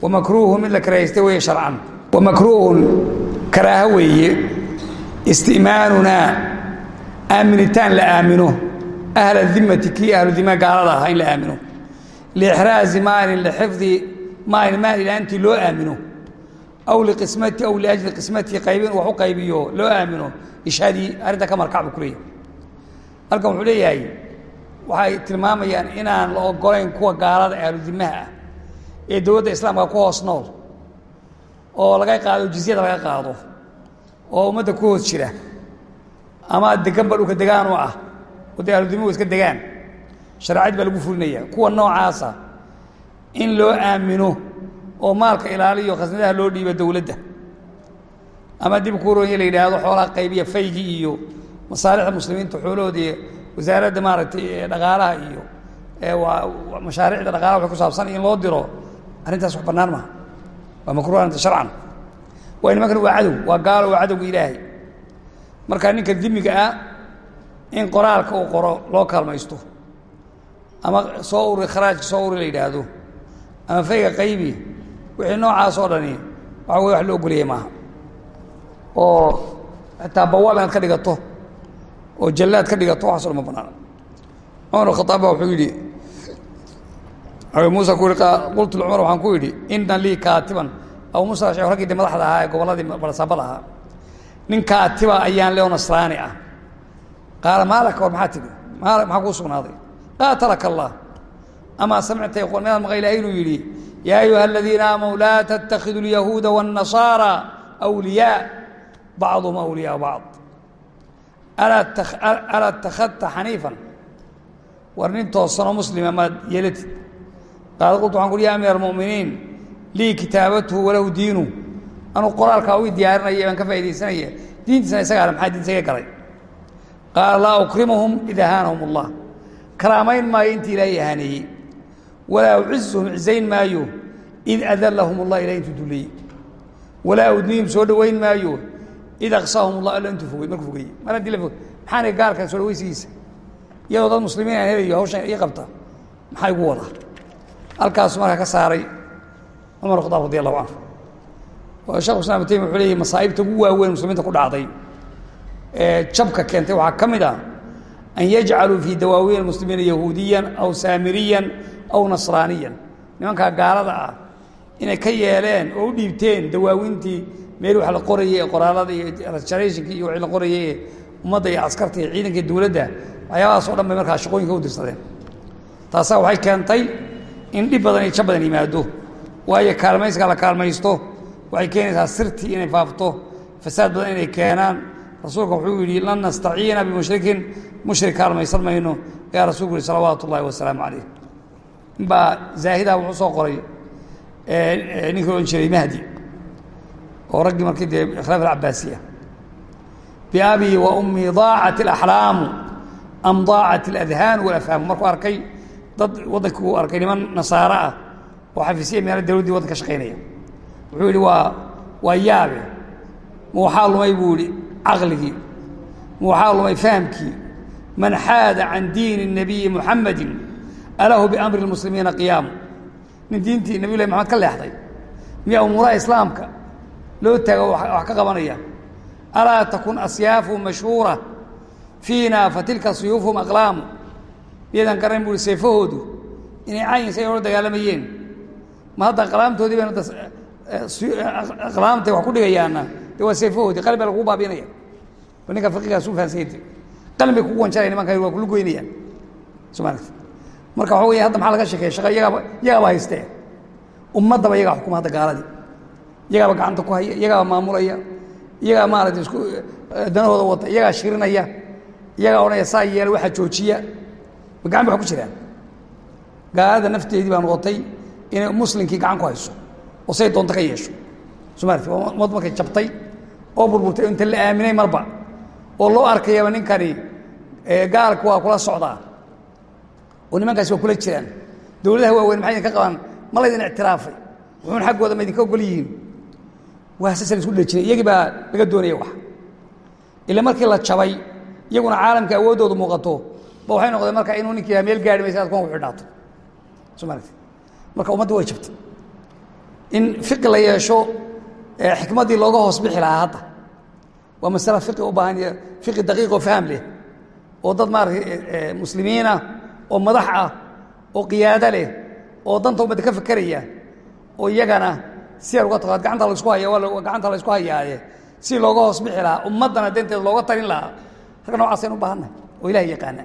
wamakruuhu mid la karaahaysta weeye sharcan wamakruuhun karaaho weeye isti'maanunaa aaminitaan la aamino ahla dimati kii ahlu dima gaalada ahaa in la aamino liixraazi maalin lixifdi maalin maal ilaantii loo aamino aw liqismati aw liajli qismatihi qaybin wax u qaybiyo loo aamino ishaadii arrinta ka markac buu ku leeyahay halkan wuxuu leeyahay waxay tilmaamayaan inaan la ogolayn kuwa gaalada ahludimaha ah ee dowladda islaamka ku hoos nool oo laga qaado jizyada laga qaado oo ummadda ku hoos jira ama deganba dhulka degaan u ah oo dee iska degaan. Shareecad baa lagu fulinaya kuwa noocaasa in loo aamino oo maalka ilaaliyo khasnadaha loo dhiibo dowladda ama dib kuronya la yidhaahdo xoolaha qaybiya faygi iyo masaalixda muslimiinta xoolahooda iyo wasaaradda maaragtay dhaqaalaha iyo mashaariicda dhaqalaha waxay ku saabsan in loo diro arrintaas wax bannaan maha waa makruh arrinta sharcan. Waa nimankan waa cadow waa gaalo waa ilaahay. Marka ninka dimiga ah in qoraalka uu qoro loo kaalmaysto ama soo uri kharaajka soo uri la yidhaahdo ama fayga qaybi wixii noocaas oo dhani waxa wey wax loo ogoliyay maaha. Oo xitaa bawaab inaad ka dhigato oo jallaad ka dhigato waxaso dhan ma banaana cumar khaaab wuxuu yidhi abi muusa ku qultu lcumar waxaan ku yidhi ina lii kaatiban. Abu muusa ashcari raggii de madaxda ahaa ee gobolladii balsaabada ahaa nin kaatiba ayaan leo nasraani ah. Qaala maalaka war maxaa tidhi maxaa kuu sugnaaday? Qaatalaka allah. Amaa samicta yquul midaad maqa ilahay inuu yidhi yaa ayuha aladiina aamanuu laa tattakidu alyahuuda waاnnasaara awliyaa bacduhum awliyaa bacd. Alaa اtakhadta xaniifan war nin toosanoo muslima maad yeelatid qaala qultu waxan kuhi ya amiir almu'miniin lii kitaabatuhu walahu diinu anuu qoraalkaa ui diyaarinaya baan ka faaidaysanaya diintiisna isagaa le maxaa diinta iga galay qaala laa ukrimuhum id ahaanahum allah karaamayn maayo intii ilaahay ahaaneeyey walaa ucizuhum cizayn maayo id adallahum allah ilahay intuu duleeyey walaa udnihim soo dhowayn maayo id aqsaahum allah illa intuu fogey markuu fogeyey mar haddii la fog soo dhawaysigiisa iyadoo dad muslimiin aan helayo hawshan ii qabta maxaa igu wadaa halkaasu markaa ka saaray cumar khadaab radi allahu canhu oo shekhu islam taymi wuxuu masaa'ibta ugu waaweyn muslimiinta ku dhacday ee jabka keentay waxaa ka ah an yajcaluu fii dawaawiin muslimiina yahuudiyan aw saamiriyan aw nasraaniyan. Nimankaa gaalada ah inay ka yeeleen oo u dhiibteen dawaawintii meel wax la qorayay ee qoraalada iyo generationkii iyo wixii la qorayay ee iyo askarta iyo ciidanka iyo dowladda waxyaabahaas o markaa shaqooyinka u dirsadeen. Taasaa waxay keentay in dhib badan jab badan yimaado. Waayo kaalmayska la kaalmaysto. Waxay keenaysaa sirtii inay faafto. Fasaad badan inay keenaan. Rasuulka wuxuu yidhi lan nastaciina bimushrikin. Mushrik kaalmaysan mayno. Ayaa rasulku yihi salawaatu ullahi wasalaamu calayh. Ninbaa zaahida wuxuu soo qoray ninkii odhan jiray mahdi oo raggii markii dee khilaaf alcabaasiya biabii wa ummii daacat alaxlaamu am daacat aladhaanu walafhaamu markuu arkay dad waddanka uu arkay niman nasaaro ah oo xafiisya meelo dawladdii waddanka shaqaynaya. Wuxuu yidhi waa waa yaabe. Ma waxaa lumay buu idhi caqligii. Ma waxaa lumay fahamkii. Man xaada can diini nabiyi muxamadin alahu biamri lmuslimiina qiyaamu nin diintii nabiy maxamed ka leexday. Miyaa umuuraha islaamka loo taago wax ka qabanaya? Alaa takun asyaafu mashhuura fiina fatilka suyuufum aqlaamu miyadan garanayn bu uhi seefahoodu inay cayin say ola dagaalamayeen. Ma hadda aqlaamtoodii baynu aqlaamtay wax ku dhigayaana dee waa seefahoodii qalbi baa lagugu baabiinaya oo ninka fiqigaas u fahansanyta qalbay kugu wanjaraya nimankan waa kulu goynayaan soo ma marka waxa weya hadda maxaa laga sheekeya shaqa iyagaaba iyagaaba haystee. Ummaddaba iyagaa xukuma hadda gaaladii. Iyagaaba gacanta ku haya iyagaaba maamulaya. Iyagaa maarata isku danahooda wata iyagaa shirinaya. Iyagaa odhanaya saa yeela waxaa joojiya gacan ba wax ku jiraan. Gaalada nafteedii baa noqotay inay muslimkii gacan ku hayso oo say doonto ka yeesho. Ummad markay jabtay oo burburtay inta la aaminay marba oo loo arkayaba ninkani gaalka waa kula socdaa. Oo nimankaasi waa kula jiraan. Dawladaha waaweyn maxay idinka qabaan? Ma laydin ictiraafay. Wuxuun xaggooda ma idinka ogol yihiin. Waa sasa la isku dheli jiray. Iyagii baa laga doonaya wax. Ila markii la jabay iyaguna caalamka awooddoodu muuqato ba waxay noqdeen marka inuu ninkii yaha meel gaari maysa ad kuwan ku xidhaato soo maaragti marka ummadda way jabtay. In fiqi la yeesho xikmaddii looga hoos bixi lahaa hadda. Waa masale fiqi u baahan fiqi daqiiq oo faham leh. Oo dad maaratay muslimiinah oo madax ah oo qiyaado leh oo danta ummadda ka fekeraya oo iyagana si ar uga taqo gacanta laysku haya waa gacanta la ysku hayaaye. Si looga hoos bixi lahaa ummaddana danteeda looga tarin lahaa. Ragga noocaas aynu u baahannahay oo ilaah yaqaana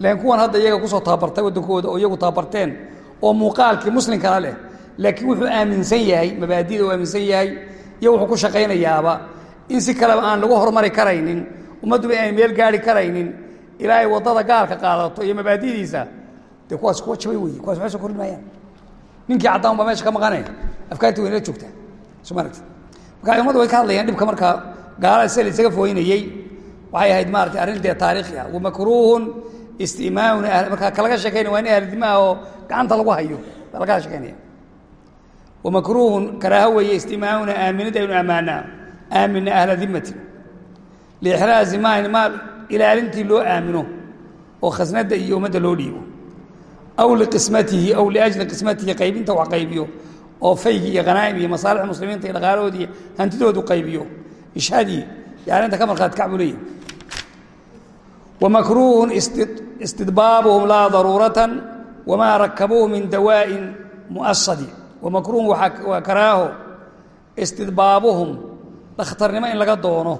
laakiin kuwan hadda iyaga ku soo tababartay waddankooda oo iyagu tababarteen oo muuqaalkii muslimkana leh laakiin wuxuu aaminsan yahay mabaadida uu aaminsan yahay iyo wuxuu ku shaqaynayaaba in si kaleba aan lagu horumari karaynin ummadduba inaan meel gaari karaynin ilaa ay waddada gaalka qaadato iyo mabaadidiisa. Dee kuwaas kuwa jabay wey kuwaas waxay soo kordhi maayaan ninkii caddaan baa meesha ka maqanaya. Afkaartii waynala joogtaa soo ma aragti marka ummadda way ka hadlayaan dhibka marka gaalada sida la isaga fooynayey waxay ahayd maaratay arrin dee taariikhi ah. Wamakruuhun istimaamuna markaa kalaga sheekaynaya waa in ahlidimaha oo gacanta lagu hayo. Baa lagala wamakruuhun karaaho weeye istimaamuna aaminada aynu ammaanaa. Aamina ahla dimatin liixraazi maalin maal ilaalintii loo aamino oo khasnadda iyo ummadda loo dhiibo. Aw liqismatihi aw liajli qismatihi qaybinta wax qaybiyo oo faygi iyo khanaa'im iyo masaalix muslimiinta iyo dhaqaalahoodi iyo hantidoodu qaybiyo ishhadii iyo arrinta ka markhaati kac buu wamakruuhun istidbaabuhum laa daruuratan wamaa rakabuuhu min dawaa'in mu'asadi wamakruuhun waa karaaho istidbaabuhum dhakhtarnimo in laga doono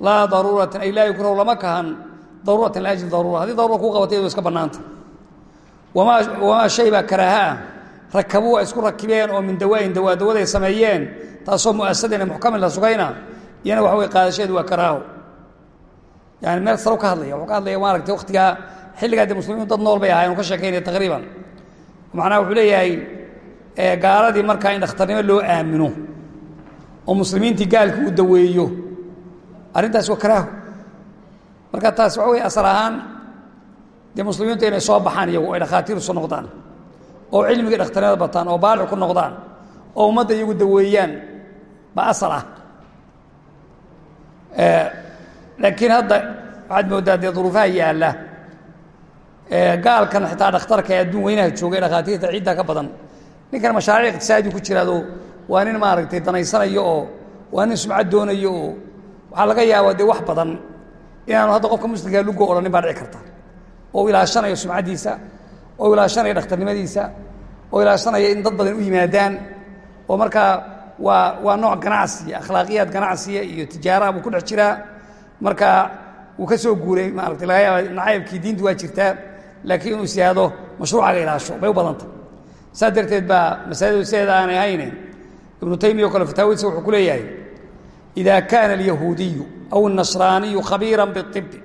laa daruuratan ay laa yukrahu lama kahan liajli daruura haddii daruura kuu qabatay iska bannaanta wamaa wamaa shay baa karaaha ah rakabuu ay isku rakibeen oo min dawaa'in dawaa dawaday sameeyeen taasoo mu'asadina muxkamin la sugayna iyana yani meel saro ka hadlaya wuxuu ka hadlaya maaragtay waktigaa xilligaa dee muslimiin dad nool bay ahayen ka sheekaynaya taqriiban macnaha wuxuu leeyahay gaaladii markaa in dhakhtarnimo loo aamino oo muslimiintii gaalkii u daweeyo arrintaas waa karaaho marka taas waxa wey asal ahaan dee muslimiintu inay soo baxaan iyagu ay dhakhaatiir soo noqdaan oo cilmigii dhakhtarnimada bataan oo baalic ku noqdaan oo ummadda iyagu daweeyaan ba asal ah laakiin hadda waxaad moodaa dee duruufaha yaalla gaalkan xitaa dhakhtarka ee adduun weynaha joogay dhakhaatiirta ciidda ka badan. Ninkan mashaariic iqtisaadi ku jiraado waa nin maaragtay danaysanayo oo waa nin sumcad doonayo oo waxaa laga yaabaa dee wax badan inaanu hadda qofka muslimkaa lugo odhanin baa dhici karta. Oo ilaashanayo sumcaddiisa oo ilaashanaya dhakhtarnimadiisa oo ilaashanaya in dad badan u yimaadaan oo markaa waa waa nooc ganacsiya akhlaaqiyaad ganacsiya iyo tijaaraha buu ku dhex jiraa marka uu ka soo guuray maarata laga yaaba nacaybkii diintu waa jirtaa laakiin inuu siyaado mashruucaga ilaasho bay u badanta. Saas darteed baa masaajid sideeda aanay ahayne ibnu taymiya o kale fataawadiisa wuxuu ku leeyahay ida kaana alyahuudiyu aw anasraaniyu khabiira biibi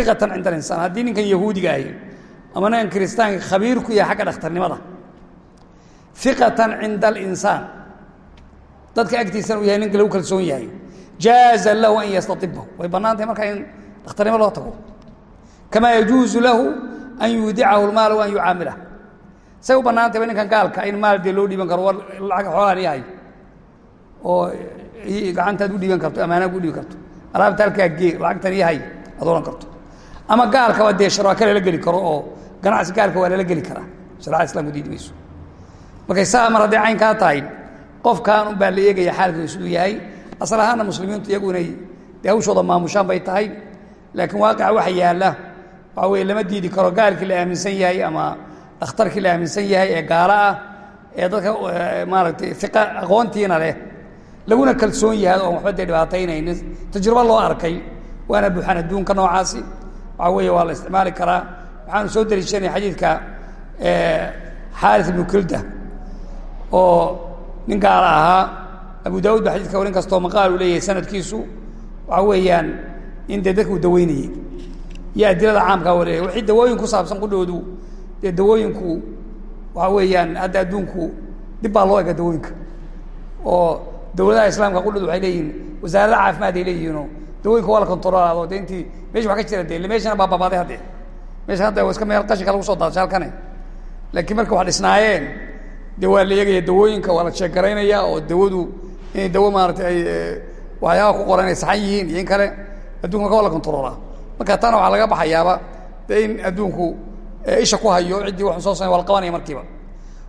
iqatan cinda alinsaan haddii ninkan yahuudiga ahi ama ninkan kiristaanka khabiir ku yahay xagga dhakhtarnimada. Iqatan cinda alinsaan. Dadka agtiisana uu yahay ninka lagu kalsoon yahay jaaza lahu an yastaibahu way bannaan tahay markaa in dhakhtarnimo loo tago kamaa yajuuzu lahu an yuudicahu lmaala wa an yucaamilah say u bannaan tahay ninkan gaalka in maal dee loo dhiiban karo war lacag xoolaan yahay oo gacantaad u dhiiban karto amaanaad u dhiiban karto alaabta halkaa gee lacagtan yahay aad ohan karto ama gaalkaba dee sharaaka lala geli karo oo ganacsi gaalka waa lala geli karaa shareecada islamku diidi mayso markay saa mar hadday caynkaa tahay qofkan un baa la eegaya xaalkiisu siduu yahay asal ahaanna muslimiintu iyagu inay dee hawshooda maamushaan bay tahay laakiin waaqica waxa yaalla waxa weye lama diidi karo. Gaalkii la aaminsan yahay ama dhakhtarkii la aaminsan yahay ee gaalo ah ee dadka maaragtay iqa aqoontiina leh laguna kalsoon yahay oon waxba dee dhibaataynaynin tajrubo loo arkay waana buuxaan adduunka noocaasi. Waxa weeye waa la isticmaali karaa. Waxaanu soo dariishanaya xadiidka xaaris ibnu kilda oo nin gaala ahaa abu daawud ba xadidka warin kastoo maqaal uu leeyahay sanadkiisu. Waxa weeyaan in dee dadka uu daweynayey iyo adilada caamkaa wa leeyahy wixii dawooyin ku saabsan qudhoodu dee dawooyinku waxa weeyaan hadda adduunku dib baa loo ega dawooyinka. Oo dawladaha islaamka qudhoodu waxay leeyihiin wasaarada caafimaad ay leeyihiinoo dawooyinka waa la controlaado de intii meshi wax ka jira de meeshana baa babaaday hadde meeshan hadda iska meel qashinka lagu soo daadsha halkane laakiin marka wax dhisnaayeen de waa la eegaya dawooyinka waa la sheekaraynaya oo dawadu inay dawo maaratay ay waxyaabaha ku qoran inay saxan yihiin iyo in kale adduunka marka waa la controlaa marka taana waxaa laga baxayaaba de in adduunku isha ku hayo ciddii waxu soo samay waa la qabanaya markiiba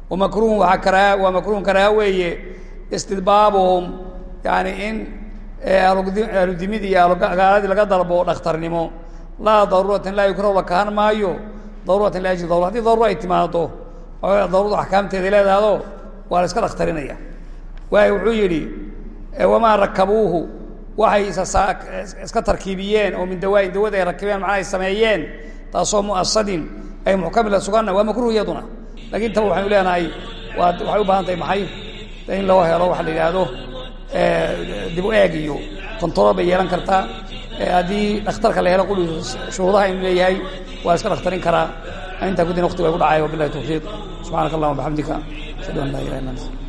wamakruhun waaa karaa waa makruhun karaa weeye istidbaabuhum yani in ahludimidi iyo gaaladii laga dalbo dhakhtarnimo laa daruuratin laa yukrahu la kahan maayo daruuratan liajli darura haddii daruura ay timaado daruuradu axkaamteeda leedahdo waa la iska dhakhtarinaya waayo wuxuu yidhi wamaa rakabuuhu? Waxay iska tarkiibiyeen oo min dawaain dawada ay rakibeen macnaa ay sameeyeen taasoo muasadin ay muxkamila suganna waa makruh iyaduna. Lakiin taba waxaynu leenahay waxay u baahan tahay maxay? In loo helo waxa la yidhaahdo dib u eeg iyo control bay yeelan kartaa. Haddii dhakhtarka la helo quli shuruudaha inu leeyahay waa iska dhakhtarin karaa. Intaa kudina waqti bay ku dhacay wabilahi tawfiiq. Subxaanaka allahuma bxamdika ashhadu an laa ilaha illa anta